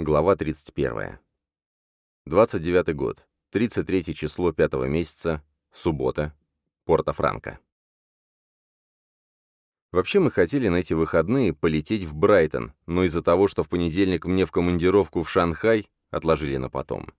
Глава 31. 29 год. 33 число 5 месяца. Суббота. Порто-Франко. Вообще мы хотели на эти выходные полететь в Брайтон, но из-за того, что в понедельник мне в командировку в Шанхай, отложили на потом.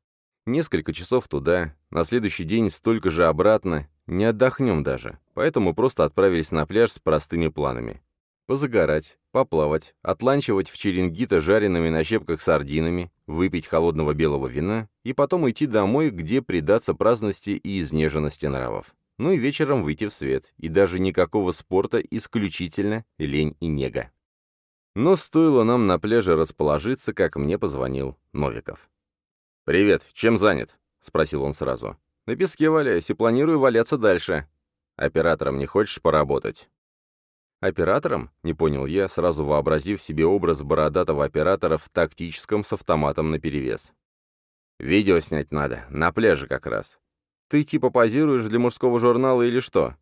Несколько часов туда, на следующий день столько же обратно, не отдохнем даже, поэтому просто отправились на пляж с простыми планами. Позагорать, поплавать, отланчивать в Черенгита жареными на щепках сардинами, выпить холодного белого вина и потом уйти домой, где предаться праздности и изнеженности нравов. Ну и вечером выйти в свет, и даже никакого спорта, исключительно лень и нега. Но стоило нам на пляже расположиться, как мне позвонил Новиков. «Привет, чем занят?» — спросил он сразу. «На песке валяюсь и планирую валяться дальше. Оператором не хочешь поработать?» Оператором? Не понял я, сразу вообразив себе образ бородатого оператора в тактическом с автоматом наперевес. «Видео снять надо, на пляже как раз. Ты типа позируешь для мужского журнала или что?»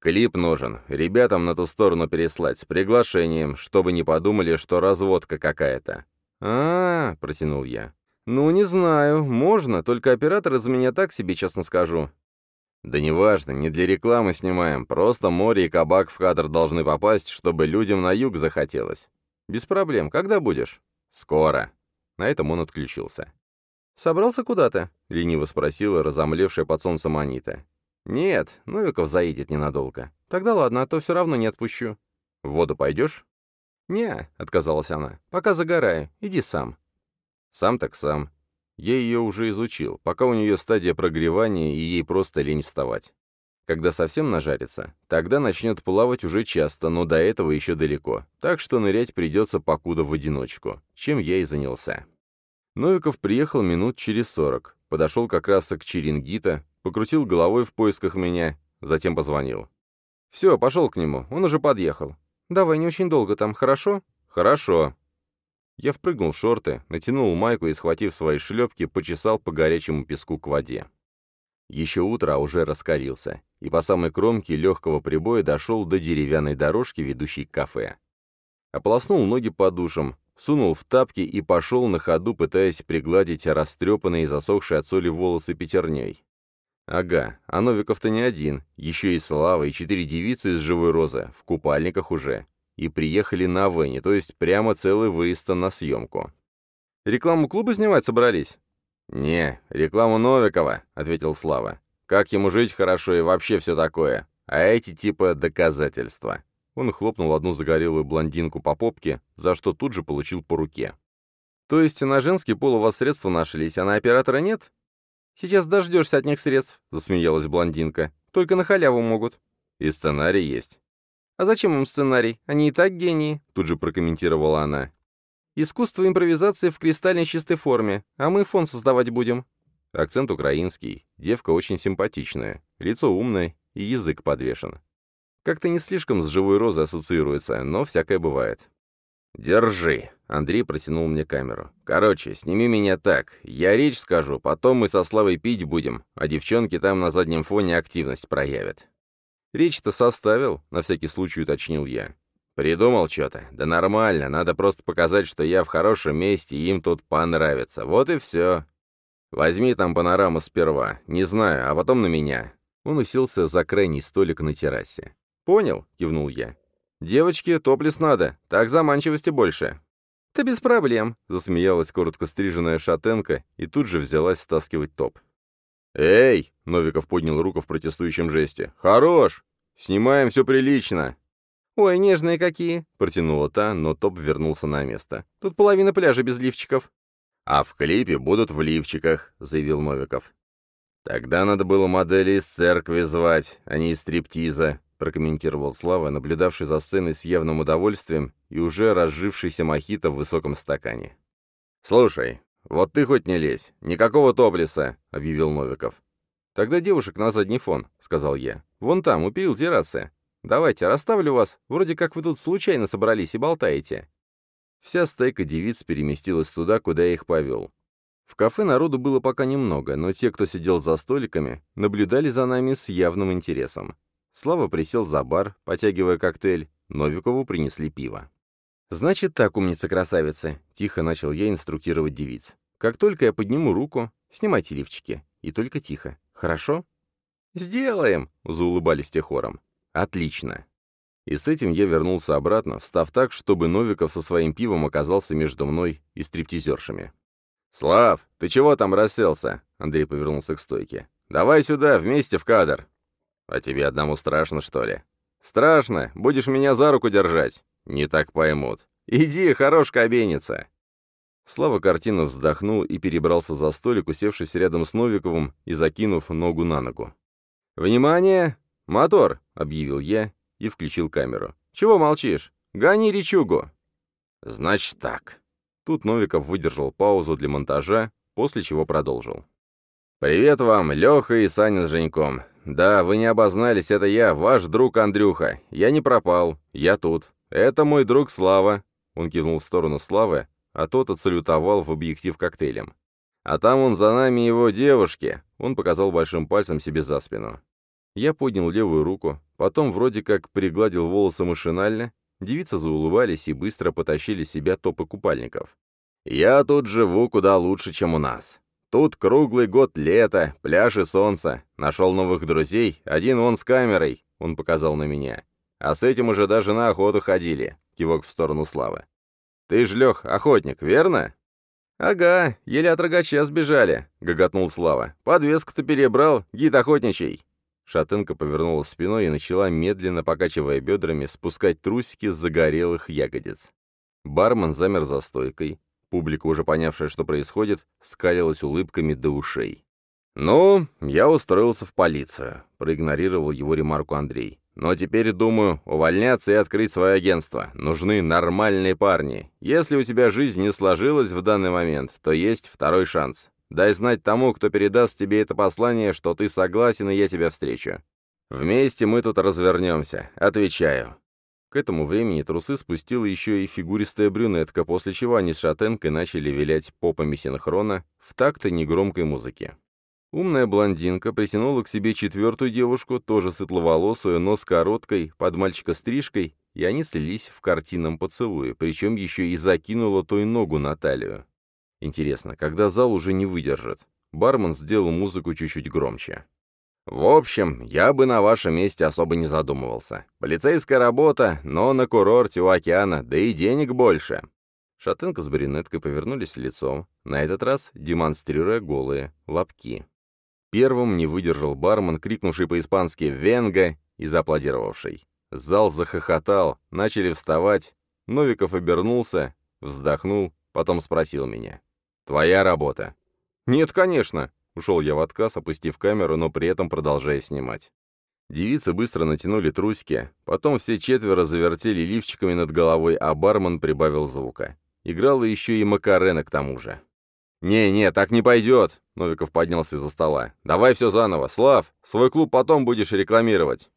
«Клип нужен, ребятам на ту сторону переслать, с приглашением, чтобы не подумали, что разводка какая-то». «А, -а, -а протянул я. «Ну, не знаю, можно, только оператор из меня так себе, честно скажу. «Да неважно, не для рекламы снимаем, просто море и кабак в кадр должны попасть, чтобы людям на юг захотелось». «Без проблем. Когда будешь?» «Скоро». На этом он отключился. «Собрался куда-то?» — лениво спросила разомлевшая под солнцем Анита. «Нет, Новиков заедет ненадолго. Тогда ладно, а то все равно не отпущу». «В воду пойдешь?» «Не», — отказалась она, — «пока загораю. Иди сам». «Сам так сам. Я ее уже изучил, пока у нее стадия прогревания, и ей просто лень вставать. Когда совсем нажарится, тогда начнет плавать уже часто, но до этого еще далеко, так что нырять придется покуда в одиночку, чем я и занялся. Новиков приехал минут через сорок, подошел как раз к Черенгита, покрутил головой в поисках меня, затем позвонил. «Все, пошел к нему, он уже подъехал. Давай, не очень долго там, хорошо?» «Хорошо», я впрыгнул в шорты, натянул майку и, схватив свои шлепки, почесал по горячему песку к воде. Еще утро, а уже раскалился, и по самой кромке легкого прибоя дошел до деревянной дорожки, ведущей к кафе. Ополоснул ноги под душем, сунул в тапки и пошел на ходу, пытаясь пригладить растрепанные и засохшие от соли волосы пятерней. Ага, а Новиков-то не один, еще и Слава, и четыре девицы из живой розы, в купальниках уже и приехали на Вене, то есть прямо целый выезд на съемку. «Рекламу клуба снимать собрались?» «Не, рекламу Новикова», — ответил Слава. «Как ему жить хорошо и вообще все такое. А эти типа доказательства». Он хлопнул одну загорелую блондинку по попке, за что тут же получил по руке. «То есть на женский пол у вас средства нашлись, а на оператора нет?» «Сейчас дождешься от них средств», — засмеялась блондинка. «Только на халяву могут». «И сценарий есть». «А зачем им сценарий? Они и так гении», — тут же прокомментировала она. «Искусство импровизации в кристальной чистой форме, а мы фон создавать будем». Акцент украинский, девка очень симпатичная, лицо умное и язык подвешен. Как-то не слишком с живой розой ассоциируется, но всякое бывает. «Держи», — Андрей протянул мне камеру. «Короче, сними меня так. Я речь скажу, потом мы со Славой пить будем, а девчонки там на заднем фоне активность проявят». «Речь-то составил», — на всякий случай уточнил я. «Придумал что-то? Да нормально, надо просто показать, что я в хорошем месте, и им тут понравится. Вот и все. Возьми там панораму сперва, не знаю, а потом на меня». Он уселся за крайний столик на террасе. «Понял», — кивнул я. «Девочки, топлес надо, так заманчивости больше». «Да без проблем», — засмеялась коротко стриженная шатенка и тут же взялась стаскивать топ. «Эй!» — Новиков поднял руку в протестующем жесте. «Хорош! Снимаем все прилично!» «Ой, нежные какие!» — протянула та, но топ вернулся на место. «Тут половина пляжа без лифчиков». «А в клипе будут в лифчиках», — заявил Новиков. «Тогда надо было модели из церкви звать, а не из стриптиза», — прокомментировал Слава, наблюдавший за сценой с явным удовольствием и уже разжившийся мохито в высоком стакане. «Слушай, «Вот ты хоть не лезь. Никакого топлиса», — объявил Новиков. «Тогда девушек на задний фон», — сказал я. «Вон там, у перил террасы. Давайте, расставлю вас. Вроде как вы тут случайно собрались и болтаете». Вся стайка девиц переместилась туда, куда я их повел. В кафе народу было пока немного, но те, кто сидел за столиками, наблюдали за нами с явным интересом. Слава присел за бар, потягивая коктейль, Новикову принесли пиво. «Значит так, умница-красавица», — тихо начал я инструктировать девиц. «Как только я подниму руку, снимайте лифчики. И только тихо. Хорошо?» «Сделаем!» — заулыбались те хором. «Отлично!» И с этим я вернулся обратно, встав так, чтобы Новиков со своим пивом оказался между мной и стриптизершами. «Слав, ты чего там расселся?» — Андрей повернулся к стойке. «Давай сюда, вместе в кадр!» «А тебе одному страшно, что ли?» «Страшно! Будешь меня за руку держать!» «Не так поймут. Иди, хорош кабеница!» Слава картина вздохнул и перебрался за столик, усевшись рядом с Новиковым и закинув ногу на ногу. «Внимание! Мотор!» — объявил я и включил камеру. «Чего молчишь? Гони речугу!» «Значит так». Тут Новиков выдержал паузу для монтажа, после чего продолжил. «Привет вам, Леха и Саня с Женьком. Да, вы не обознались, это я, ваш друг Андрюха. Я не пропал, я тут. Это мой друг Слава». Он кивнул в сторону Славы, а тот отсалютовал в объектив коктейлем. «А там он за нами его девушки», — он показал большим пальцем себе за спину. Я поднял левую руку, потом вроде как пригладил волосы машинально, девицы заулывались и быстро потащили себя топы купальников. «Я тут живу куда лучше, чем у нас. Тут круглый год лето, пляж и солнце. Нашел новых друзей, один он с камерой», — он показал на меня. «А с этим уже даже на охоту ходили», — кивок в сторону Славы. «Ты ж, Лех, охотник, верно?» «Ага, еле от рогача сбежали», — гоготнул Слава. «Подвеску-то перебрал, гид охотничий». Шатенка повернула спиной и начала, медленно покачивая бедрами, спускать трусики с загорелых ягодиц. Бармен замер за стойкой. Публика, уже понявшая, что происходит, скалилась улыбками до ушей. «Ну, я устроился в полицию», — проигнорировал его ремарку Андрей. Но теперь, думаю, увольняться и открыть свое агентство. Нужны нормальные парни. Если у тебя жизнь не сложилась в данный момент, то есть второй шанс. Дай знать тому, кто передаст тебе это послание, что ты согласен, и я тебя встречу. Вместе мы тут развернемся. Отвечаю». К этому времени трусы спустила еще и фигуристая брюнетка, после чего они с шатенкой начали вилять попами синхрона в такт негромкой музыки. Умная блондинка притянула к себе четвертую девушку, тоже светловолосую, но с короткой, под мальчика стрижкой, и они слились в картинном поцелуе, причем еще и закинула той ногу на талию. Интересно, когда зал уже не выдержит? Бармен сделал музыку чуть-чуть громче. «В общем, я бы на вашем месте особо не задумывался. Полицейская работа, но на курорте у океана, да и денег больше». Шатенка с брюнеткой повернулись лицом, на этот раз демонстрируя голые лобки. Первым не выдержал бармен, крикнувший по-испански «Венга!» и зааплодировавший. Зал захохотал, начали вставать. Новиков обернулся, вздохнул, потом спросил меня. «Твоя работа?» «Нет, конечно!» Ушел я в отказ, опустив камеру, но при этом продолжая снимать. Девицы быстро натянули трусики, потом все четверо завертели лифчиками над головой, а бармен прибавил звука. Играла еще и Макарена к тому же. «Не-не, так не пойдет!» — Новиков поднялся из-за стола. «Давай все заново. Слав, свой клуб потом будешь рекламировать».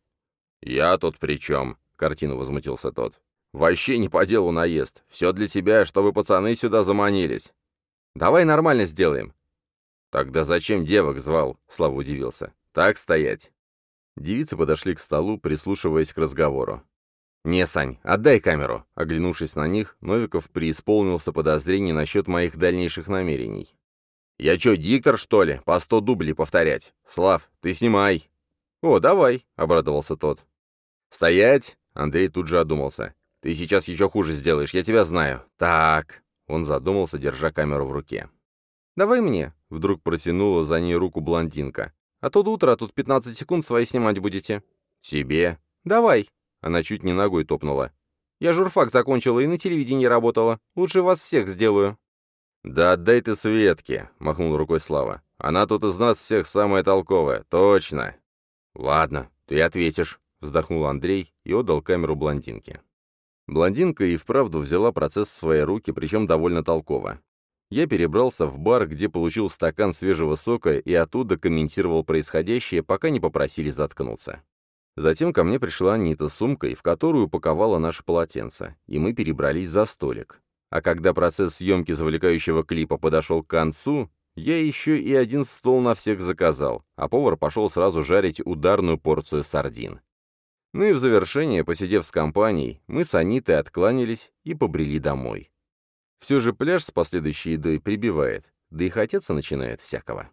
«Я тут при чем?» — картину возмутился тот. «Вообще не по делу наезд. Все для тебя, чтобы пацаны сюда заманились. Давай нормально сделаем». «Тогда зачем девок звал?» — Слава удивился. «Так стоять». Девицы подошли к столу, прислушиваясь к разговору. «Не, Сань, отдай камеру!» Оглянувшись на них, Новиков преисполнился подозрений насчет моих дальнейших намерений. «Я чё, диктор, что ли? По сто дублей повторять? Слав, ты снимай!» «О, давай!» — обрадовался тот. «Стоять!» — Андрей тут же одумался. «Ты сейчас еще хуже сделаешь, я тебя знаю. Так...» Он задумался, держа камеру в руке. «Давай мне!» — вдруг протянула за ней руку блондинка. «А то до утра тут 15 секунд свои снимать будете». «Тебе?» «Давай!» Она чуть не ногой топнула. «Я журфак закончила и на телевидении работала. Лучше вас всех сделаю». «Да отдай ты Светке», — махнул рукой Слава. «Она тут из нас всех самая толковая, точно». «Ладно, ты ответишь», — вздохнул Андрей и отдал камеру блондинке. Блондинка и вправду взяла процесс в свои руки, причем довольно толково. Я перебрался в бар, где получил стакан свежего сока и оттуда комментировал происходящее, пока не попросили заткнуться. Затем ко мне пришла Нита с сумкой, в которую упаковала наше полотенце, и мы перебрались за столик. А когда процесс съемки завлекающего клипа подошел к концу, я еще и один стол на всех заказал, а повар пошел сразу жарить ударную порцию сардин. Ну и в завершение, посидев с компанией, мы с Анитой откланялись и побрели домой. Все же пляж с последующей едой прибивает, да и хотеться начинает всякого.